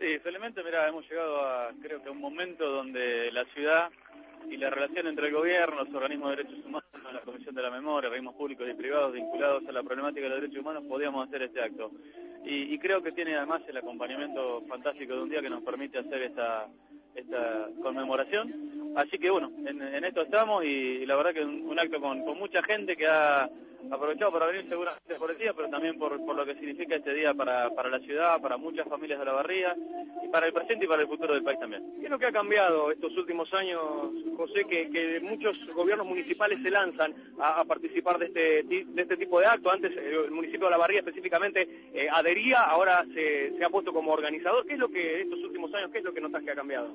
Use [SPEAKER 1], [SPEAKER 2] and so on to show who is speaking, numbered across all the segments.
[SPEAKER 1] Sí, felizmente, mira, hemos llegado a, creo que a un momento donde la ciudad y la relación entre el gobierno, los organismos de derechos humanos, la Comisión de la Memoria, organismos públicos y privados vinculados a la problemática de los derechos humanos, podíamos hacer este acto. Y, creo que tiene además el acompañamiento fantástico de un día que nos permite hacer esta, esta conmemoración. Así que bueno, en, esto estamos y, la verdad que un, acto con, con mucha gente que ha aprovechado para venir seguramente por el día, pero también por, lo que significa este día para, para, la ciudad, para muchas familias de la barría, y para el presente y para el futuro del país también.
[SPEAKER 2] ¿Qué es lo que ha cambiado estos últimos años, José, que, muchos gobiernos municipales se lanzan a, participar de este, de este tipo de actos? Antes eh, el municipio de la barría específicamente eh, adhería, ahora se, se ha puesto como organizador. ¿Qué es lo que estos últimos años, qué es lo que notas que ha cambiado?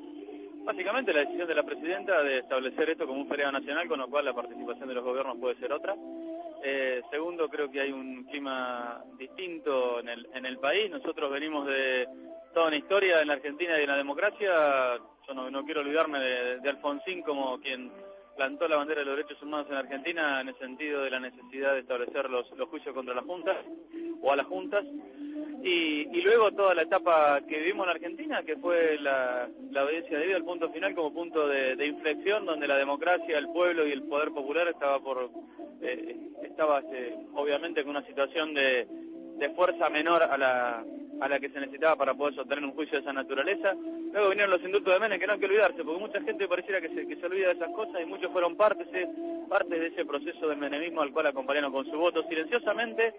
[SPEAKER 1] Básicamente la decisión de la presidenta de establecer esto como un feriado nacional, con lo cual la participación de los gobiernos puede ser otra. Eh, segundo, creo que hay un clima distinto en el, en el país. Nosotros venimos de toda una historia en la Argentina y en la democracia. Yo no, quiero olvidarme de, Alfonsín como quien plantó la bandera de los derechos humanos en Argentina en el sentido de la necesidad de establecer los, los juicios contra las juntas o a las juntas. Y, luego toda la etapa que vivimos en Argentina, que fue la, la obediencia vida, el punto final como punto de, inflexión, donde la democracia, el pueblo y el poder popular estaba por eh, estaba este, obviamente con una situación de, de fuerza menor a la, a la que se necesitaba para poder sostener un juicio de esa naturaleza. Luego vinieron los indultos de Menem, que no hay que olvidarse, porque mucha gente pareciera que se, que se olvida de esas cosas y muchos fueron partes, partes de ese proceso del menemismo al cual acompañaron con su voto silenciosamente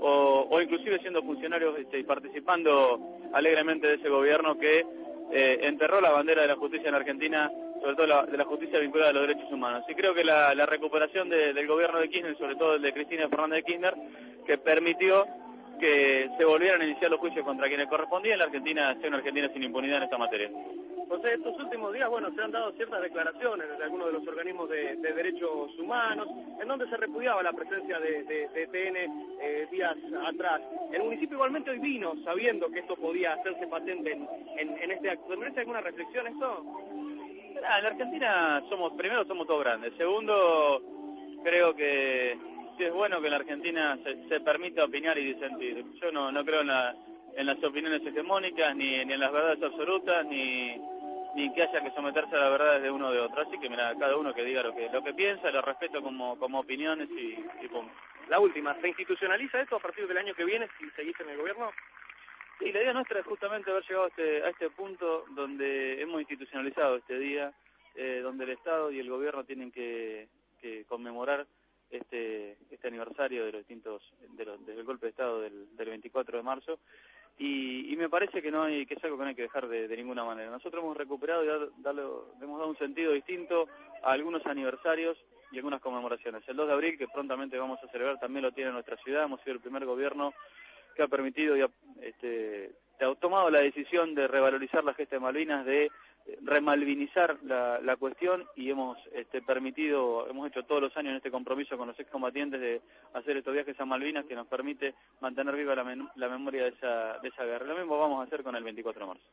[SPEAKER 1] o, o inclusive siendo funcionarios este, y participando alegremente de ese gobierno que eh, enterró la bandera de la justicia en Argentina, sobre todo la, de la justicia vinculada a los derechos humanos. Y creo que la, recuperación del gobierno de Kirchner, sobre todo el de Cristina Fernández de Kirchner, que permitió que se volvieran a iniciar los juicios contra quienes correspondían, la Argentina sea una Argentina sin impunidad en esta materia.
[SPEAKER 2] José, estos últimos días, bueno, se han dado ciertas declaraciones de algunos de los organismos de, derechos humanos, en donde se repudiaba la presencia de, de, TN eh, días atrás. El municipio igualmente hoy vino sabiendo que esto podía hacerse patente en, este acto. ¿Te merece alguna reflexión esto?
[SPEAKER 1] en la Argentina somos, primero somos todos grandes, segundo creo que sí es bueno que en la Argentina se, permita opinar y disentir. Yo no, no creo en, en las opiniones hegemónicas, ni, ni en las verdades absolutas, ni, ni que haya que someterse a las verdades de uno o de otro. Así que mira, cada uno que diga lo que, lo que piensa, lo respeto como, como opiniones y, y punto.
[SPEAKER 2] La última, ¿se institucionaliza esto a partir del año que viene si seguís en el gobierno?
[SPEAKER 1] Sí, la idea nuestra es justamente haber llegado a este, a este punto donde hemos institucionalizado este día, eh, donde el Estado y el gobierno tienen que, conmemorar este, este aniversario de los distintos, del golpe de Estado del, del 24 de marzo y, me parece que no hay que es algo que no hay que dejar de, ninguna manera. Nosotros hemos recuperado y hemos dado un sentido distinto a algunos aniversarios y algunas conmemoraciones. El 2 de abril, que prontamente vamos a celebrar, también lo tiene nuestra ciudad. Hemos sido el primer gobierno que ha permitido y ha, este, ha tomado la decisión de revalorizar la gesta de Malvinas, de remalvinizar la, la cuestión y hemos este, permitido, hemos hecho todos los años en este compromiso con los excombatientes de hacer estos viajes a Malvinas que nos permite mantener viva la, la memoria de esa, de esa guerra. Lo mismo vamos a hacer con el 24 de marzo.